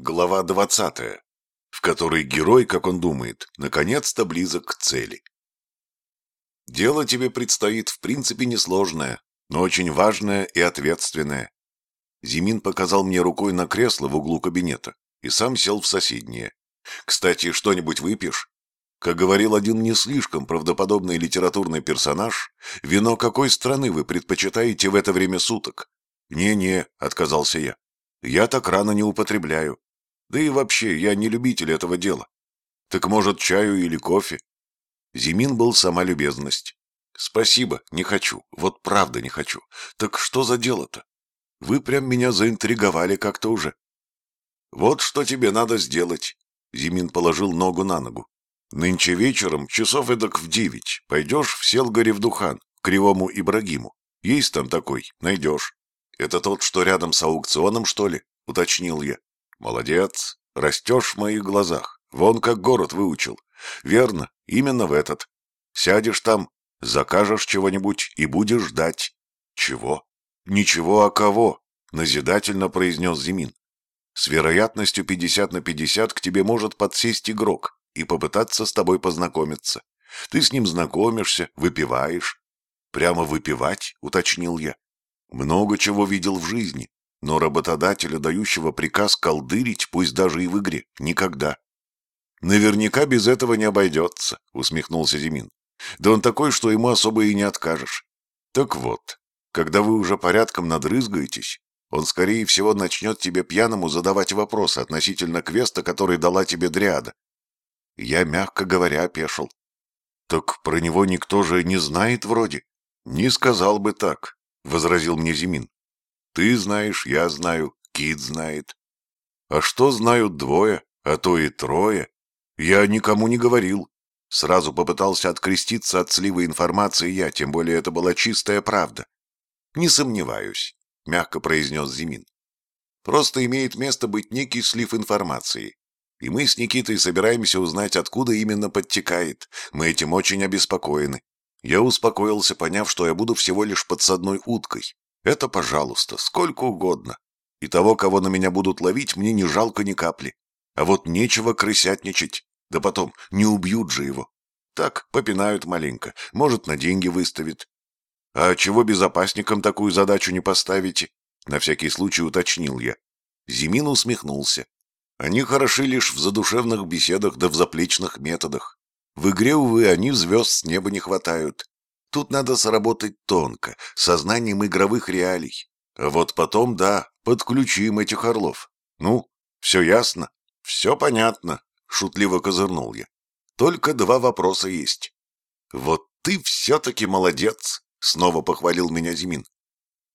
Глава 20, в которой герой, как он думает, наконец-то близок к цели. Дело тебе предстоит в принципе несложное, но очень важное и ответственное. Зимин показал мне рукой на кресло в углу кабинета и сам сел в соседнее. Кстати, что-нибудь выпьешь? Как говорил один не слишком правдоподобный литературный персонаж, вино какой страны вы предпочитаете в это время суток? «Не-не», — отказался я, — «я так рано не употребляю. Да и вообще, я не любитель этого дела. Так может, чаю или кофе? Зимин был сама любезность. Спасибо, не хочу. Вот правда не хочу. Так что за дело-то? Вы прям меня заинтриговали как-то уже. Вот что тебе надо сделать. Зимин положил ногу на ногу. Нынче вечером, часов эдак в девять, пойдешь в Селгаре в Духан, к Кривому Ибрагиму. Есть там такой, найдешь. Это тот, что рядом с аукционом, что ли? Уточнил я. Молодец, растешь в моих глазах. Вон как город выучил. Верно, именно в этот. Сядешь там, закажешь чего-нибудь и будешь ждать. Чего? Ничего, а кого? Назидательно произнес Зимин. С вероятностью 50 на 50 к тебе может подсесть игрок и попытаться с тобой познакомиться. Ты с ним знакомишься, выпиваешь. Прямо выпивать, уточнил я. Много чего видел в жизни, но работодателя, дающего приказ колдырить, пусть даже и в игре, никогда. «Наверняка без этого не обойдется», — усмехнулся Зимин. «Да он такой, что ему особо и не откажешь. Так вот, когда вы уже порядком надрызгаетесь, он, скорее всего, начнет тебе пьяному задавать вопросы относительно квеста, который дала тебе Дриада. Я, мягко говоря, опешил. Так про него никто же не знает вроде. Не сказал бы так, — возразил мне Зимин. Ты знаешь, я знаю, Кит знает. А что знают двое, а то и трое? Я никому не говорил. Сразу попытался откреститься от сливы информации я, тем более это была чистая правда. Не сомневаюсь, мягко произнес Зимин. Просто имеет место быть некий слив информации. И мы с Никитой собираемся узнать, откуда именно подтекает. Мы этим очень обеспокоены. Я успокоился, поняв, что я буду всего лишь подсадной уткой, это, пожалуйста, сколько угодно. И того, кого на меня будут ловить, мне не жалко ни капли. А вот нечего крысятничать. Да потом, не убьют же его. Так, попинают маленько, может, на деньги выставит. А чего безопасникам такую задачу не поставите? На всякий случай уточнил я. Зимин усмехнулся. Они хороши лишь в задушевных беседах да в заплечных методах. В игре, увы, они звезд с неба не хватают. Тут надо сработать тонко, сознанием игровых реалий. А вот потом, да, подключим этих орлов. Ну, все ясно? Все понятно, шутливо козырнул я. Только два вопроса есть. Вот ты все-таки молодец, снова похвалил меня Зимин.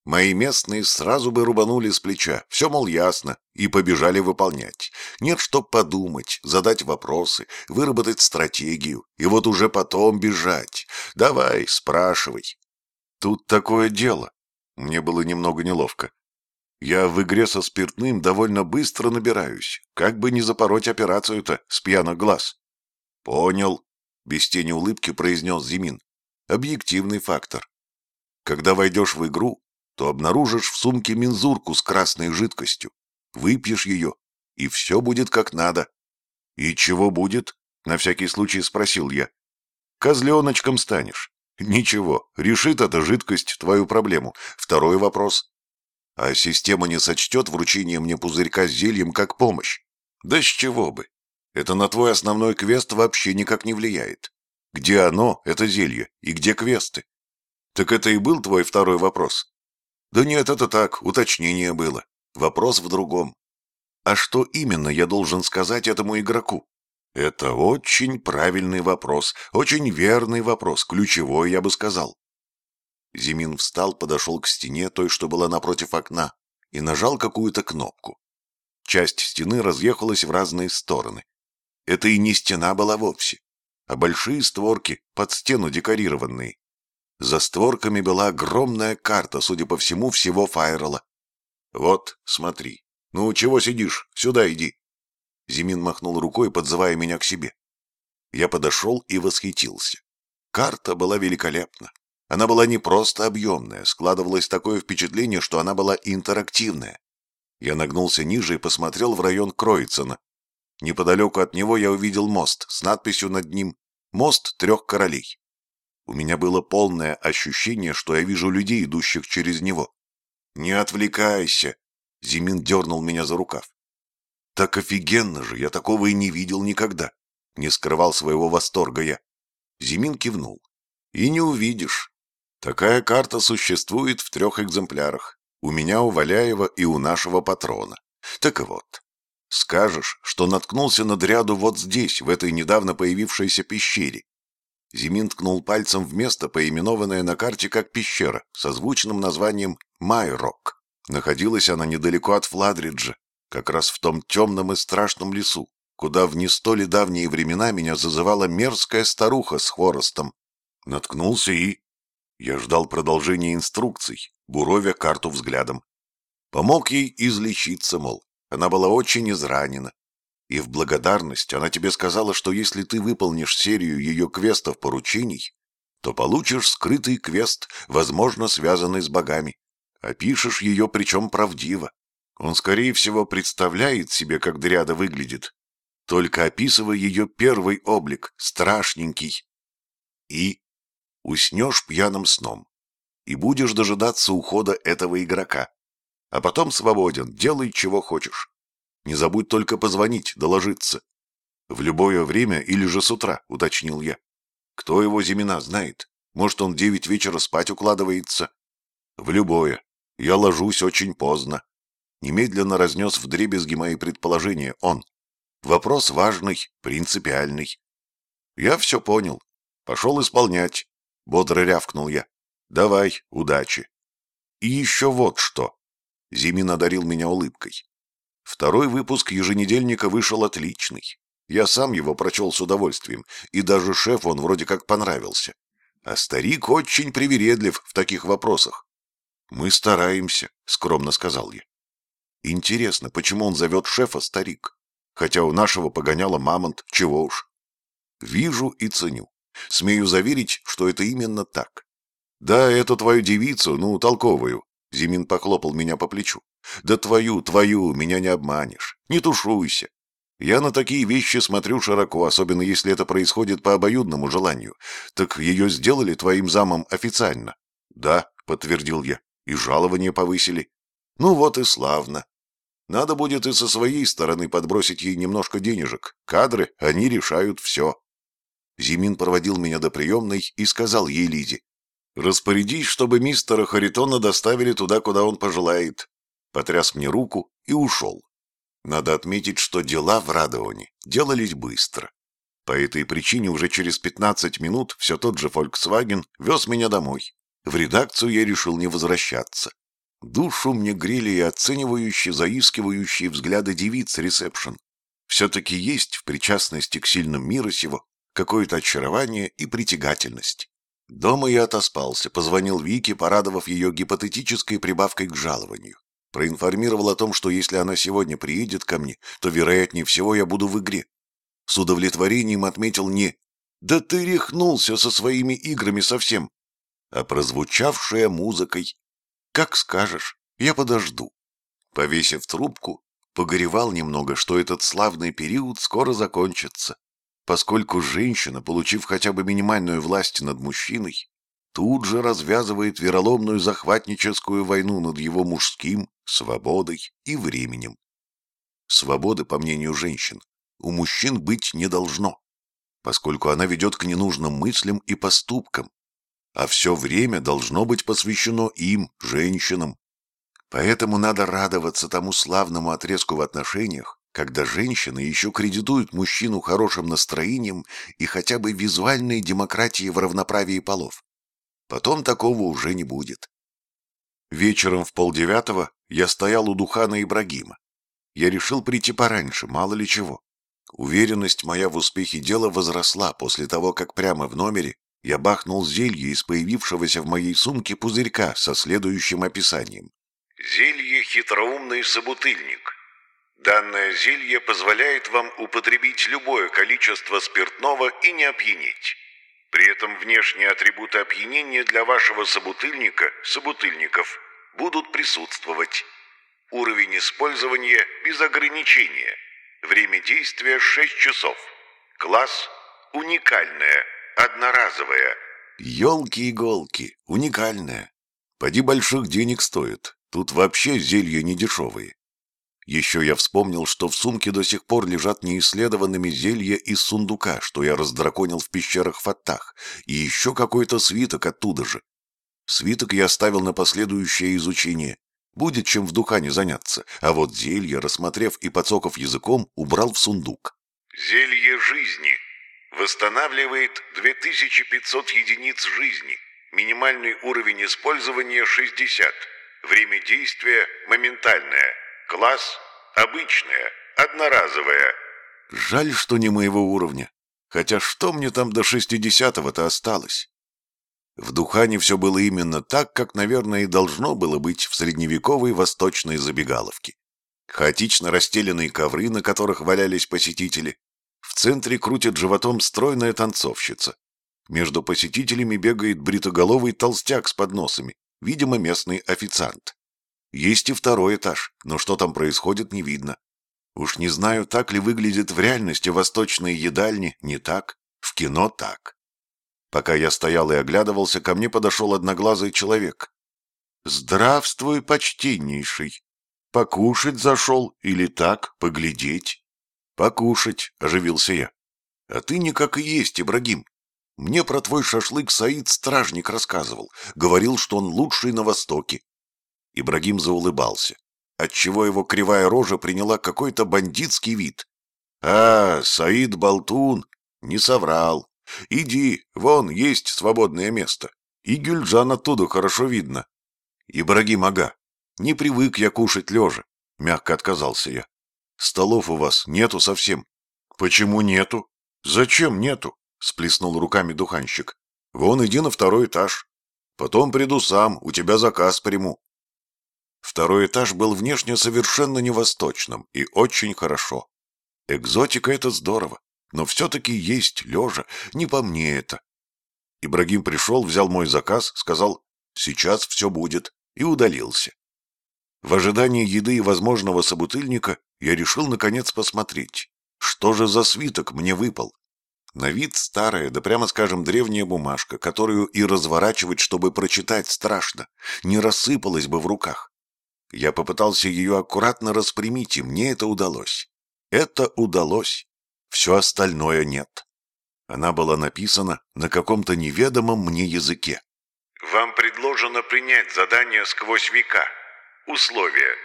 Мои местные сразу бы рубанули с плеча, все, мол, ясно, и побежали выполнять. Нет, что подумать, задать вопросы, выработать стратегию, и вот уже потом бежать. Давай, спрашивай. Тут такое дело. Мне было немного неловко. Я в игре со спиртным довольно быстро набираюсь, как бы не запороть операцию-то с пьяных глаз. Понял, без тени улыбки произнес Зимин. Объективный фактор. Когда войдешь в игру, то обнаружишь в сумке мензурку с красной жидкостью. Выпьешь ее, и все будет как надо. — И чего будет? — на всякий случай спросил я. — Козленочком станешь. Ничего, решит эта жидкость твою проблему. Второй вопрос. А система не сочтет вручение мне пузырька с зельем как помощь? Да с чего бы? Это на твой основной квест вообще никак не влияет. Где оно, это зелье, и где квесты? Так это и был твой второй вопрос. Да нет, это так, уточнение было. Вопрос в другом. А что именно я должен сказать этому игроку? Это очень правильный вопрос, очень верный вопрос, ключевой, я бы сказал. Зимин встал, подошел к стене, той, что была напротив окна, и нажал какую-то кнопку. Часть стены разъехалась в разные стороны. Это и не стена была вовсе, а большие створки, под стену декорированные. За створками была огромная карта, судя по всему, всего Файрела. «Вот, смотри. Ну, чего сидишь? Сюда иди». Зимин махнул рукой, подзывая меня к себе. Я подошел и восхитился. Карта была великолепна. Она была не просто объемная, складывалось такое впечатление, что она была интерактивная. Я нагнулся ниже и посмотрел в район Кроицена. Неподалеку от него я увидел мост с надписью над ним «Мост трех королей». У меня было полное ощущение, что я вижу людей, идущих через него. «Не отвлекайся!» — Зимин дернул меня за рукав. «Так офигенно же! Я такого и не видел никогда!» Не скрывал своего восторга я. Зимин кивнул. «И не увидишь. Такая карта существует в трех экземплярах. У меня, у Валяева и у нашего патрона. Так вот, скажешь, что наткнулся на дряду вот здесь, в этой недавно появившейся пещере. Зимин ткнул пальцем в место, поименованное на карте как пещера, со звучным названием Майрок. Находилась она недалеко от Фладриджа, как раз в том темном и страшном лесу, куда в не столь давние времена меня зазывала мерзкая старуха с хворостом. Наткнулся и... Я ждал продолжения инструкций, буровя карту взглядом. Помог ей излечиться, мол, она была очень изранена. И в благодарность она тебе сказала, что если ты выполнишь серию ее квестов-поручений, то получишь скрытый квест, возможно, связанный с богами. Опишешь ее, причем правдиво. Он, скорее всего, представляет себе, как дряда выглядит, только описывая ее первый облик, страшненький. И уснешь пьяным сном и будешь дожидаться ухода этого игрока. А потом свободен, делай чего хочешь. Не забудь только позвонить, доложиться. В любое время или же с утра, уточнил я. Кто его Зимина знает? Может, он девять вечера спать укладывается? В любое. Я ложусь очень поздно. Немедленно разнес в дребезги мои предположения он. Вопрос важный, принципиальный. Я все понял. Пошел исполнять. Бодро рявкнул я. Давай, удачи. И еще вот что. Зимин одарил меня улыбкой. Второй выпуск еженедельника вышел отличный. Я сам его прочел с удовольствием, и даже шеф он вроде как понравился. А старик очень привередлив в таких вопросах. «Мы стараемся», — скромно сказал я. Интересно, почему он зовет шефа старик? Хотя у нашего погоняла мамонт, чего уж. Вижу и ценю. Смею заверить, что это именно так. «Да, эту твою девицу, ну, толковую», — Зимин похлопал меня по плечу. «Да твою, твою, меня не обманешь. Не тушуйся. Я на такие вещи смотрю широко, особенно если это происходит по обоюдному желанию. Так ее сделали твоим замом официально?» «Да», — подтвердил я, — «и жалование повысили». «Ну вот и славно. Надо будет и со своей стороны подбросить ей немножко денежек. Кадры, они решают все». Зимин проводил меня до приемной и сказал ей Лиде. «Распорядись, чтобы мистера Харитона доставили туда, куда он пожелает». Потряс мне руку и ушел. Надо отметить, что дела в Радоне делались быстро. По этой причине уже через 15 минут все тот же Volkswagen вез меня домой. В редакцию я решил не возвращаться. Душу мне грели и оценивающие, заискивающие взгляды девиц ресепшн. Все-таки есть в причастности к сильным мира сего какое-то очарование и притягательность. Дома я отоспался, позвонил Вике, порадовав ее гипотетической прибавкой к жалованию. Проинформировал о том, что если она сегодня приедет ко мне, то, вероятнее всего, я буду в игре. С удовлетворением отметил не «Да ты рехнулся со своими играми совсем», а прозвучавшая музыкой «Как скажешь, я подожду». Повесив трубку, погоревал немного, что этот славный период скоро закончится поскольку женщина, получив хотя бы минимальную власть над мужчиной, тут же развязывает вероломную захватническую войну над его мужским, свободой и временем. Свободы, по мнению женщин, у мужчин быть не должно, поскольку она ведет к ненужным мыслям и поступкам, а все время должно быть посвящено им, женщинам. Поэтому надо радоваться тому славному отрезку в отношениях, когда женщины еще кредитуют мужчину хорошим настроением и хотя бы визуальной демократией в равноправии полов. Потом такого уже не будет. Вечером в полдевятого я стоял у Духана Ибрагима. Я решил прийти пораньше, мало ли чего. Уверенность моя в успехе дела возросла после того, как прямо в номере я бахнул зелье из появившегося в моей сумке пузырька со следующим описанием. Зелье «Хитроумный собутыльник» Данное зелье позволяет вам употребить любое количество спиртного и не опьянеть. При этом внешние атрибуты опьянения для вашего собутыльника, собутыльников, будут присутствовать. Уровень использования без ограничения. Время действия 6 часов. Класс уникальное, одноразовое. Ёлки-иголки, уникальное. Поди больших денег стоит. Тут вообще зелья не дешевые. Еще я вспомнил, что в сумке до сих пор лежат неисследованными зелья из сундука, что я раздраконил в пещерах Фаттах, и еще какой-то свиток оттуда же. Свиток я оставил на последующее изучение. Будет чем в Духане заняться, а вот зелье, рассмотрев и подсоков языком, убрал в сундук. Зелье жизни. Восстанавливает 2500 единиц жизни. Минимальный уровень использования 60. Время действия моментальное. Класс обычная, одноразовая. Жаль, что не моего уровня. Хотя что мне там до шестидесятого-то осталось? В Духане все было именно так, как, наверное, и должно было быть в средневековой восточной забегаловке. Хаотично расстеленные ковры, на которых валялись посетители. В центре крутит животом стройная танцовщица. Между посетителями бегает бритоголовый толстяк с подносами, видимо, местный официант. Есть и второй этаж, но что там происходит, не видно. Уж не знаю, так ли выглядит в реальности восточные едальни, не так, в кино так. Пока я стоял и оглядывался, ко мне подошел одноглазый человек. «Здравствуй, почтеннейший! Покушать зашел или так, поглядеть?» «Покушать», — оживился я. «А ты никак и есть, Ибрагим. Мне про твой шашлык Саид стражник рассказывал. Говорил, что он лучший на Востоке. Ибрагим заулыбался, отчего его кривая рожа приняла какой-то бандитский вид. «А, Саид Болтун, не соврал. Иди, вон есть свободное место. И Гюльджан оттуда хорошо видно». «Ибрагим, ага, не привык я кушать лежа», — мягко отказался я. «Столов у вас нету совсем». «Почему нету? Зачем нету?» — сплеснул руками духанщик. «Вон иди на второй этаж. Потом приду сам, у тебя заказ приму. Второй этаж был внешне совершенно невосточным и очень хорошо. Экзотика — это здорово, но все-таки есть лежа, не по мне это. Ибрагим пришел, взял мой заказ, сказал «сейчас все будет» и удалился. В ожидании еды и возможного собутыльника я решил наконец посмотреть, что же за свиток мне выпал. На вид старая, да прямо скажем древняя бумажка, которую и разворачивать, чтобы прочитать, страшно, не рассыпалась бы в руках. Я попытался ее аккуратно распрямить, и мне это удалось. Это удалось. Все остальное нет. Она была написана на каком-то неведомом мне языке. Вам предложено принять задание сквозь века. Условия.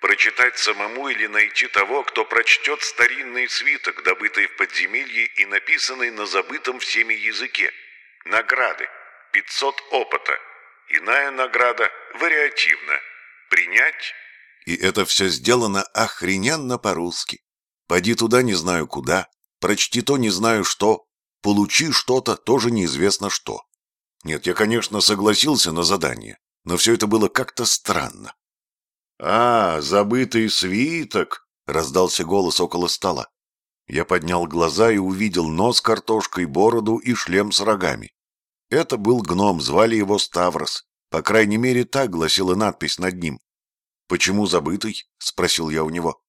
Прочитать самому или найти того, кто прочтет старинный свиток, добытый в подземелье и написанный на забытом всеми языке. Награды. 500 опыта. Иная награда вариативна. Принять? И это все сделано охрененно по-русски. Пойди туда не знаю куда, прочти то не знаю что, получи что-то тоже неизвестно что. Нет, я, конечно, согласился на задание, но все это было как-то странно. «А, забытый свиток!» — раздался голос около стола. Я поднял глаза и увидел нос картошкой, бороду и шлем с рогами. Это был гном, звали его Ставрос. По крайней мере, так гласила надпись над ним. «Почему забытый?» — спросил я у него.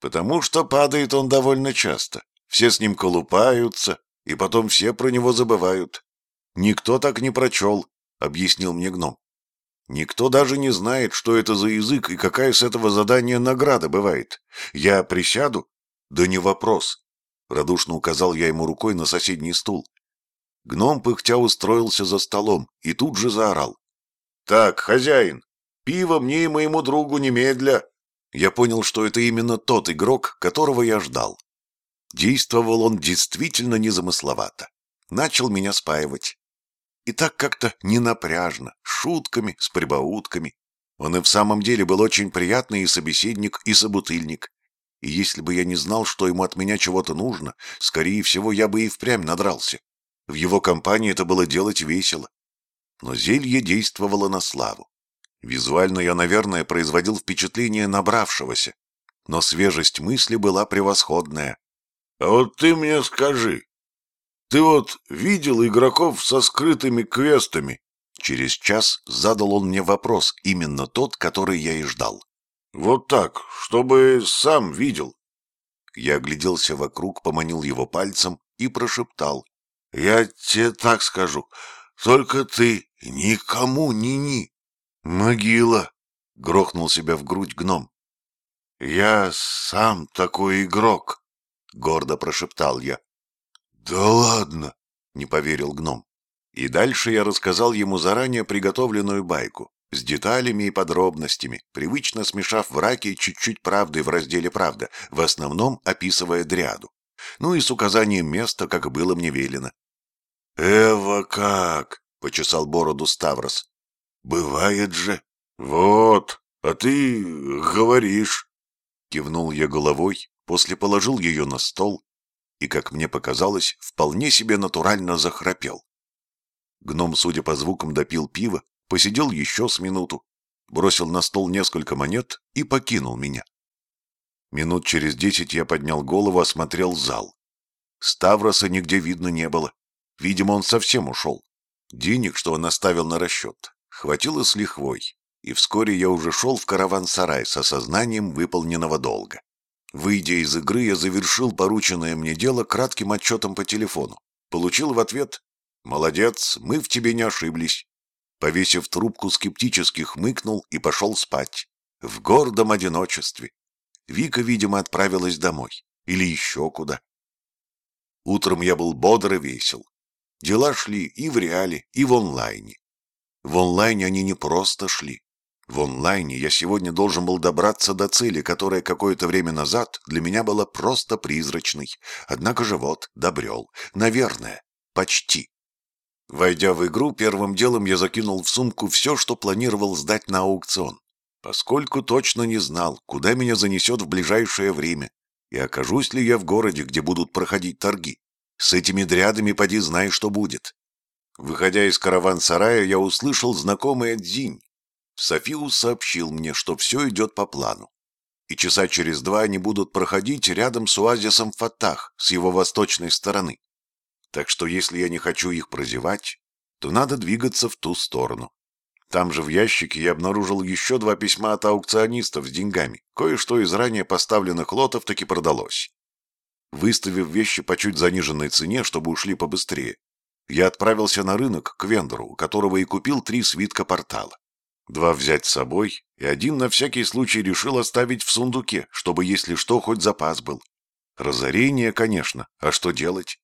«Потому что падает он довольно часто. Все с ним колупаются, и потом все про него забывают. Никто так не прочел», — объяснил мне гном. «Никто даже не знает, что это за язык и какая с этого задания награда бывает. Я присяду?» «Да не вопрос», — радушно указал я ему рукой на соседний стул. Гном пыхтя устроился за столом и тут же заорал. «Так, хозяин, пиво мне и моему другу немедля!» Я понял, что это именно тот игрок, которого я ждал. Действовал он действительно незамысловато. Начал меня спаивать. И так как-то ненапряжно, шутками, с прибаутками. Он и в самом деле был очень приятный и собеседник, и собутыльник. И если бы я не знал, что ему от меня чего-то нужно, скорее всего, я бы и впрямь надрался. В его компании это было делать весело но зелье действовало на славу. Визуально я, наверное, производил впечатление набравшегося, но свежесть мысли была превосходная. «А вот ты мне скажи, ты вот видел игроков со скрытыми квестами?» Через час задал он мне вопрос, именно тот, который я и ждал. Вот так, чтобы сам видел. Я огляделся вокруг, поманил его пальцем и прошептал. «Я тебе так скажу, только ты никому ни-ни». «Могила!» — грохнул себя в грудь гном. «Я сам такой игрок», — гордо прошептал я. «Да ладно!» — не поверил гном. И дальше я рассказал ему заранее приготовленную байку с деталями и подробностями, привычно смешав в раке чуть-чуть правды в разделе «Правда», в основном описывая дряду. Ну и с указанием места, как было мне велено. «Эва как!» — почесал бороду Ставрос. «Бывает же!» «Вот, а ты говоришь!» Кивнул я головой, после положил ее на стол и, как мне показалось, вполне себе натурально захрапел. Гном, судя по звукам, допил пиво посидел еще с минуту, бросил на стол несколько монет и покинул меня. Минут через десять я поднял голову, осмотрел зал. Ставроса нигде видно не было. Видимо, он совсем ушел. Денег, что он оставил на расчет, хватило с лихвой, и вскоре я уже шел в караван-сарай с осознанием выполненного долга. Выйдя из игры, я завершил порученное мне дело кратким отчетом по телефону. Получил в ответ «Молодец, мы в тебе не ошиблись. Повесив трубку, скептически хмыкнул и пошел спать. В гордом одиночестве. Вика, видимо, отправилась домой. Или еще куда. Утром я был бодр и весел. Дела шли и в реале, и в онлайне. В онлайне они не просто шли. В онлайне я сегодня должен был добраться до цели, которая какое-то время назад для меня была просто призрачной. Однако же вот, добрел. Наверное. Почти. Войдя в игру, первым делом я закинул в сумку все, что планировал сдать на аукцион, поскольку точно не знал, куда меня занесет в ближайшее время, и окажусь ли я в городе, где будут проходить торги. С этими дрядами поди знай, что будет. Выходя из караван-сарая, я услышал знакомый Дзинь. Софиус сообщил мне, что все идет по плану. И часа через два они будут проходить рядом с оазисом Фатах с его восточной стороны. Так что если я не хочу их прозевать, то надо двигаться в ту сторону. Там же в ящике я обнаружил еще два письма от аукционистов с деньгами. Кое-что из ранее поставленных лотов таки продалось. Выставив вещи по чуть заниженной цене, чтобы ушли побыстрее, я отправился на рынок к вендору, у которого и купил три свитка портала. Два взять с собой, и один на всякий случай решил оставить в сундуке, чтобы, если что, хоть запас был. Разорение, конечно, а что делать?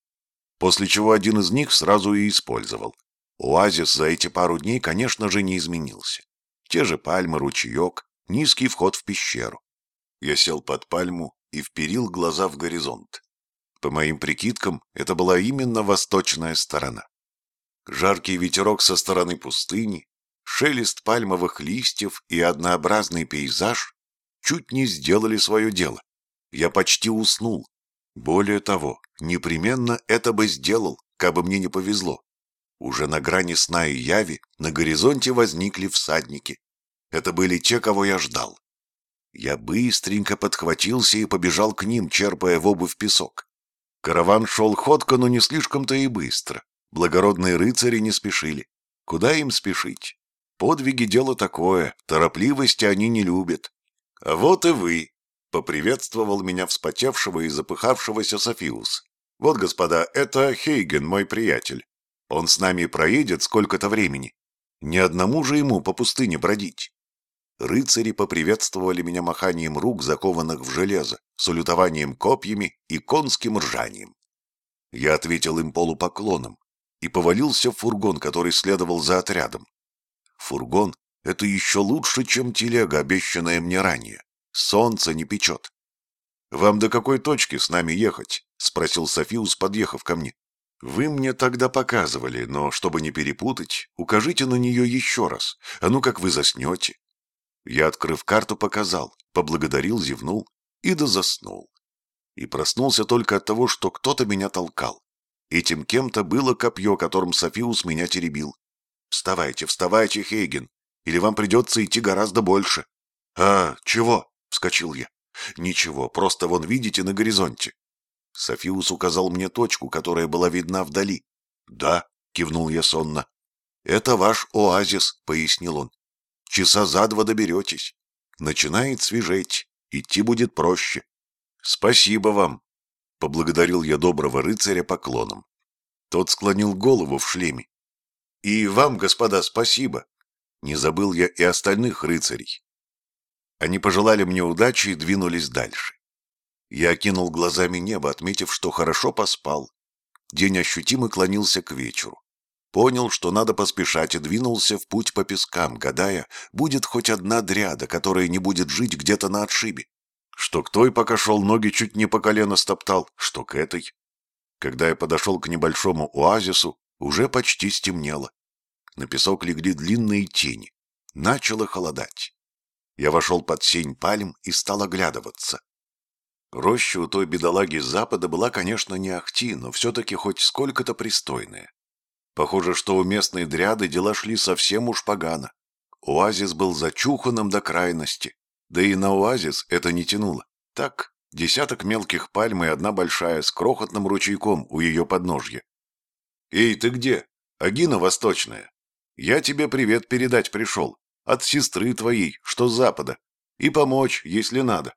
после чего один из них сразу и использовал. Оазис за эти пару дней, конечно же, не изменился. Те же пальмы, ручеек, низкий вход в пещеру. Я сел под пальму и вперил глаза в горизонт. По моим прикидкам, это была именно восточная сторона. Жаркий ветерок со стороны пустыни, шелест пальмовых листьев и однообразный пейзаж чуть не сделали свое дело. Я почти уснул, более того, непременно это бы сделал, как бы мне не повезло. Уже на грани сна и яви на горизонте возникли всадники. Это были те, кого я ждал. Я быстренько подхватился и побежал к ним, черпая в обувь песок. Караван шел ходко, но не слишком-то и быстро. Благородные рыцари не спешили. Куда им спешить? Подвиги — дело такое, торопливости они не любят. А вот и вы, Поприветствовал меня вспотевшего и запыхавшегося Софиус. «Вот, господа, это Хейген, мой приятель. Он с нами проедет сколько-то времени. Ни одному же ему по пустыне бродить». Рыцари поприветствовали меня маханием рук, закованных в железо, салютованием копьями и конским ржанием. Я ответил им полупоклоном и повалился в фургон, который следовал за отрядом. Фургон — это еще лучше, чем телега, обещанная мне ранее солнце не печет. «Вам до какой точки с нами ехать?» — спросил Софиус, подъехав ко мне. «Вы мне тогда показывали, но, чтобы не перепутать, укажите на нее еще раз, а ну как вы заснете». Я, открыв карту, показал, поблагодарил, зевнул и да заснул. И проснулся только от того, что кто-то меня толкал. Этим кем-то было копье, которым Софиус меня теребил. «Вставайте, вставайте, Хейген, или вам придется идти гораздо больше». «А, чего?» — вскочил я. «Ничего, просто вон видите на горизонте». Софиус указал мне точку, которая была видна вдали. «Да», — кивнул я сонно. «Это ваш оазис», — пояснил он. «Часа за два доберетесь. Начинает свежеть, идти будет проще. Спасибо вам, — поблагодарил я доброго рыцаря поклоном. Тот склонил голову в шлеме. И вам, господа, спасибо. Не забыл я и остальных рыцарей. Они пожелали мне удачи и двинулись дальше. Я окинул глазами небо, отметив, что хорошо поспал. День ощутимо клонился к вечеру. Понял, что надо поспешать, и двинулся в путь по пескам, гадая, будет хоть одна дряда, которая не будет жить где-то на отшибе. Что к той, пока шел, ноги чуть не по колено стоптал, что к этой. Когда я подошел к небольшому оазису, уже почти стемнело. На песок легли длинные тени. Начало холодать. Я вошел под сень пальм и стал оглядываться. Роща у той бедолаги с запада была, конечно, не ахти, но все-таки хоть сколько-то пристойная. Похоже, что у местной дряды дела шли совсем уж погано. Оазис был зачуханным до крайности. Да и на оазис это не тянуло. Так, десяток мелких пальм и одна большая с крохотным ручейком у ее подножья. «Эй, ты где? Агина Восточная. Я тебе привет передать пришел. От сестры твоей, что с запада. И помочь, если надо».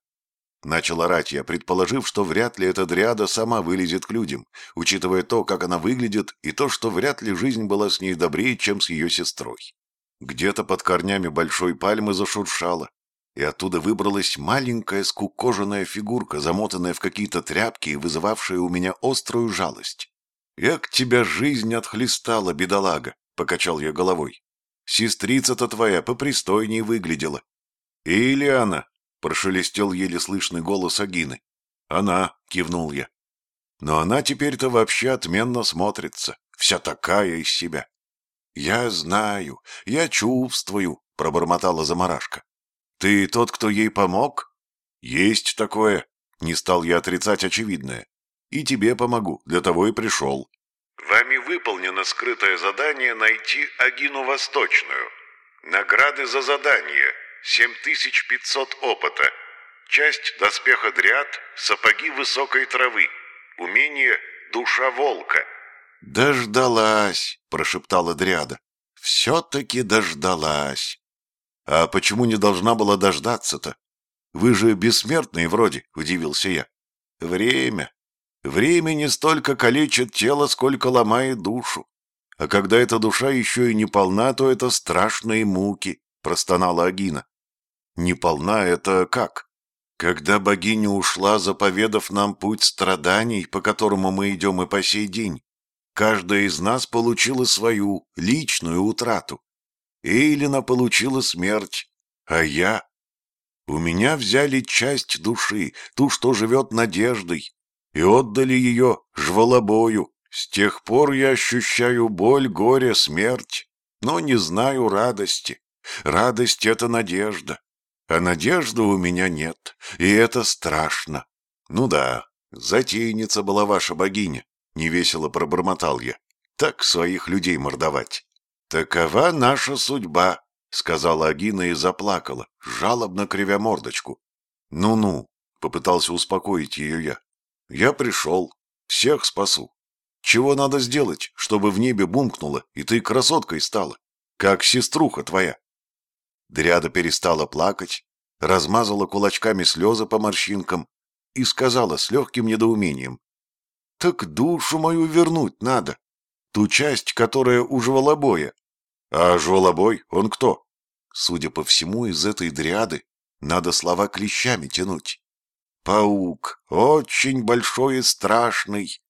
Начал орать я, предположив, что вряд ли эта дриада сама вылезет к людям, учитывая то, как она выглядит, и то, что вряд ли жизнь была с ней добрее, чем с ее сестрой. Где-то под корнями большой пальмы зашуршало, и оттуда выбралась маленькая скукоженная фигурка, замотанная в какие-то тряпки и вызывавшая у меня острую жалость. «Як тебя жизнь отхлестала, бедолага!» — покачал я головой. «Сестрица-то твоя попристойней выглядела». «Или она?» — прошелестел еле слышный голос Агины. «Она!» — кивнул я. «Но она теперь-то вообще отменно смотрится, вся такая из себя». «Я знаю, я чувствую», — пробормотала заморашка. «Ты тот, кто ей помог?» «Есть такое», — не стал я отрицать очевидное. «И тебе помогу, для того и пришел». Вами выполнено скрытое задание найти Агину Восточную. Награды за задание 7500 опыта. Часть доспеха дряд, сапоги высокой травы. Умение душа волка. «Дождалась», — прошептала Дриада. «Все-таки дождалась». «А почему не должна была дождаться-то? Вы же бессмертные вроде», — удивился я. «Время. Время не столько калечит тело, сколько ломает душу. А когда эта душа еще и не полна, то это страшные муки», — простонала Агина. «Не полна — это как?» Когда богиня ушла, заповедав нам путь страданий, по которому мы идем и по сей день, каждая из нас получила свою личную утрату. Эйлина получила смерть, а я... У меня взяли часть души, ту, что живет надеждой, и отдали ее жвалобою. С тех пор я ощущаю боль, горе, смерть, но не знаю радости. Радость — это надежда, а надежды у меня нет, и это страшно. Ну да, затейница была ваша богиня, — невесело пробормотал я. Так своих людей мордовать. Такова наша судьба, — сказала Агина и заплакала, жалобно кривя мордочку. Ну-ну, — попытался успокоить ее я. Я пришел, всех спасу. Чего надо сделать, чтобы в небе бумкнуло, и ты красоткой стала, как сеструха твоя?» Дряда перестала плакать, размазала кулачками слезы по морщинкам и сказала с легким недоумением. «Так душу мою вернуть надо, ту часть, которая у жвалобоя». «А жвалобой, он кто?» Судя по всему, из этой дриады надо слова клещами тянуть. «Паук, очень большой и страшный!»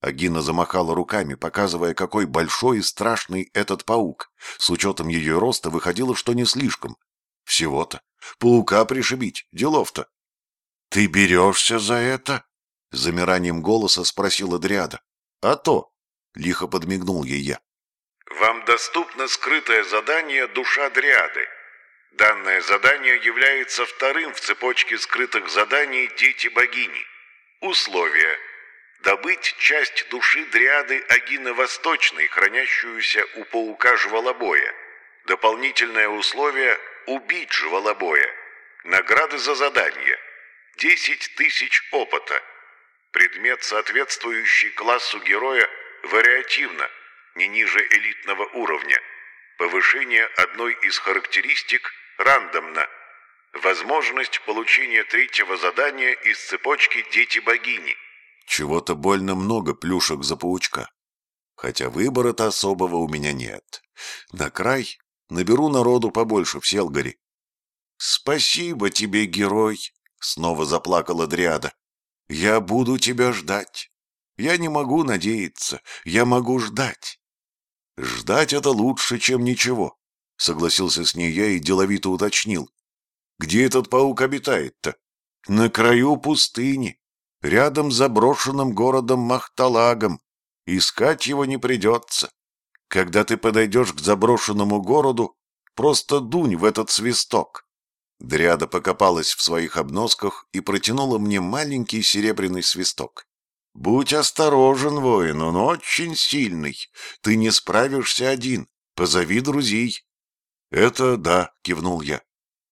Агина замахала руками, показывая, какой большой и страшный этот паук. С учетом ее роста выходило, что не слишком. Всего-то. Паука пришибить, делов-то. «Ты берешься за это?» — замиранием голоса спросила Дриада. «А то!» — лихо подмигнул ей я. Вам доступно скрытое задание «Душа Дриады». Данное задание является вторым в цепочке скрытых заданий «Дети богини». Условия. Добыть часть души Дриады Агины Восточной, хранящуюся у паука Жвалобоя. Дополнительное условие – убить Жвалобоя. Награды за задание. 10 тысяч опыта. Предмет, соответствующий классу героя, вариативно, не ниже элитного уровня. Повышение одной из характеристик рандомно. Возможность получения третьего задания из цепочки «Дети богини». Чего-то больно много плюшек за паучка. Хотя выбора-то особого у меня нет. На край наберу народу побольше в Селгаре. «Спасибо тебе, герой!» — снова заплакала Дриада. «Я буду тебя ждать. Я не могу надеяться, я могу ждать». «Ждать — это лучше, чем ничего», — согласился с ней я и деловито уточнил. «Где этот паук обитает-то?» «На краю пустыни, рядом с заброшенным городом Махталагом. Искать его не придется. Когда ты подойдешь к заброшенному городу, просто дунь в этот свисток». Дряда покопалась в своих обносках и протянула мне маленький серебряный свисток. «Будь осторожен, воин, он очень сильный. Ты не справишься один. Позови друзей». «Это да», — кивнул я.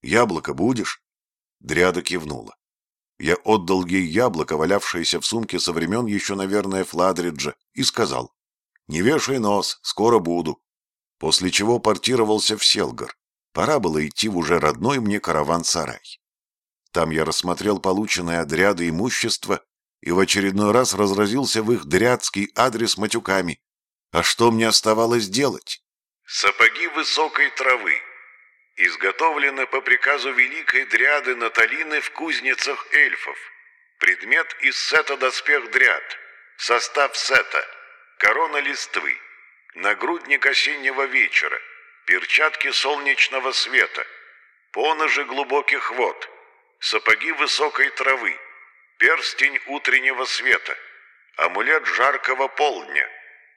«Яблоко будешь?» Дряда кивнула. Я отдал ей яблоко, валявшееся в сумке со времен еще, наверное, Фладриджа, и сказал, «Не вешай нос, скоро буду». После чего портировался в Селгар. Пора было идти в уже родной мне караван-сарай. Там я рассмотрел полученное от дряда имущество и в очередной раз разразился в их дрядский адрес матюками. А что мне оставалось делать? Сапоги высокой травы. Изготовлены по приказу великой дряды Наталины в кузницах эльфов. Предмет из сета доспех дряд. Состав сета. Корона листвы. Нагрудник осеннего вечера. Перчатки солнечного света. Поножи глубоких вод. Сапоги высокой травы. Перстень утреннего света. Амулет жаркого полдня.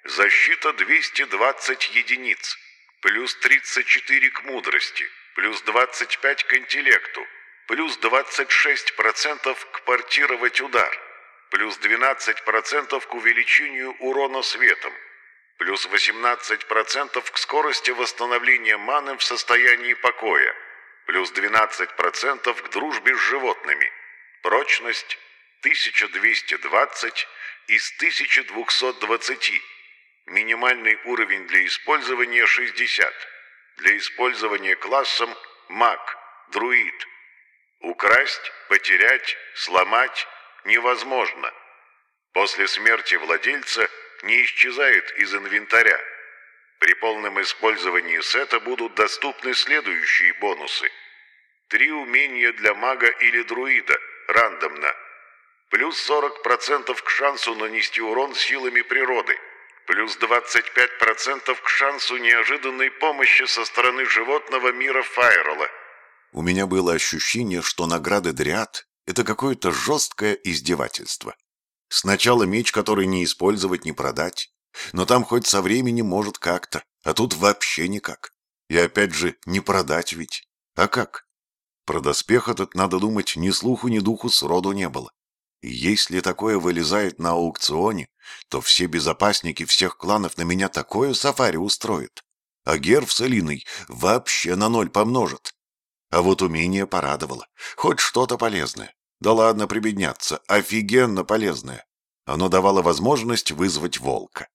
Защита 220 единиц. Плюс 34 к мудрости. Плюс 25 к интеллекту. Плюс 26% к портировать удар. Плюс 12% к увеличению урона светом. Плюс 18% к скорости восстановления маны в состоянии покоя. Плюс 12% к дружбе с животными. Прочность 1220 из 1220. Минимальный уровень для использования 60. Для использования классом маг, друид. Украсть, потерять, сломать невозможно. После смерти владельца не исчезает из инвентаря. При полном использовании сета будут доступны следующие бонусы. Три умения для мага или друида, рандомно – Плюс 40% к шансу нанести урон силами природы. Плюс 25% к шансу неожиданной помощи со стороны животного мира Файрола. У меня было ощущение, что награды Дриад — это какое-то жесткое издевательство. Сначала меч, который не использовать, не продать. Но там хоть со временем может как-то, а тут вообще никак. И опять же, не продать ведь. А как? Про доспех этот, надо думать, ни слуху, ни духу сроду не было. Если такое вылезает на аукционе, то все безопасники всех кланов на меня такое сафари устроят. А герв с Алиной вообще на ноль помножат. А вот умение порадовало. Хоть что-то полезное. Да ладно прибедняться, офигенно полезное. Оно давало возможность вызвать волка.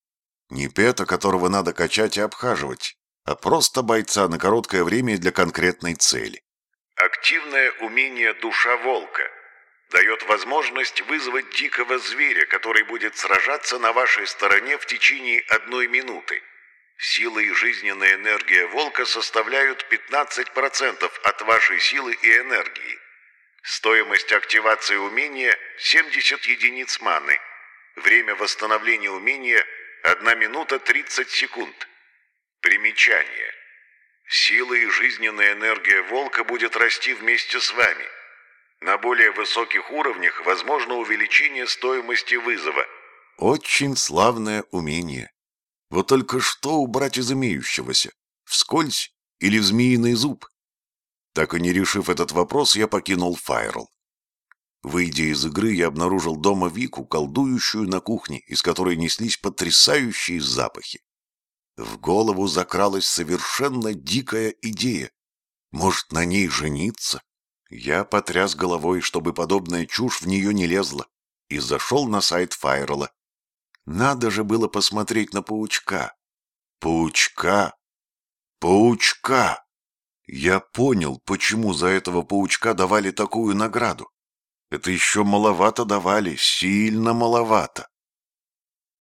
Не пета, которого надо качать и обхаживать, а просто бойца на короткое время для конкретной цели. Активное умение «Душа волка» дает возможность вызвать дикого зверя, который будет сражаться на вашей стороне в течение одной минуты. Сила и жизненная энергия волка составляют 15% от вашей силы и энергии. Стоимость активации умения – 70 единиц маны. Время восстановления умения – 1 минута 30 секунд. Примечание. Сила и жизненная энергия волка будет расти вместе с вами – на более высоких уровнях возможно увеличение стоимости вызова. Очень славное умение. Вот только что убрать из имеющегося? Вскользь или в змеиный зуб? Так и не решив этот вопрос, я покинул Файрл. Выйдя из игры, я обнаружил дома Вику, колдующую на кухне, из которой неслись потрясающие запахи. В голову закралась совершенно дикая идея. Может, на ней жениться? Я потряс головой, чтобы подобная чушь в нее не лезла, и зашел на сайт Файрела. Надо же было посмотреть на паучка. Паучка! Паучка! Я понял, почему за этого паучка давали такую награду. Это еще маловато давали, сильно маловато.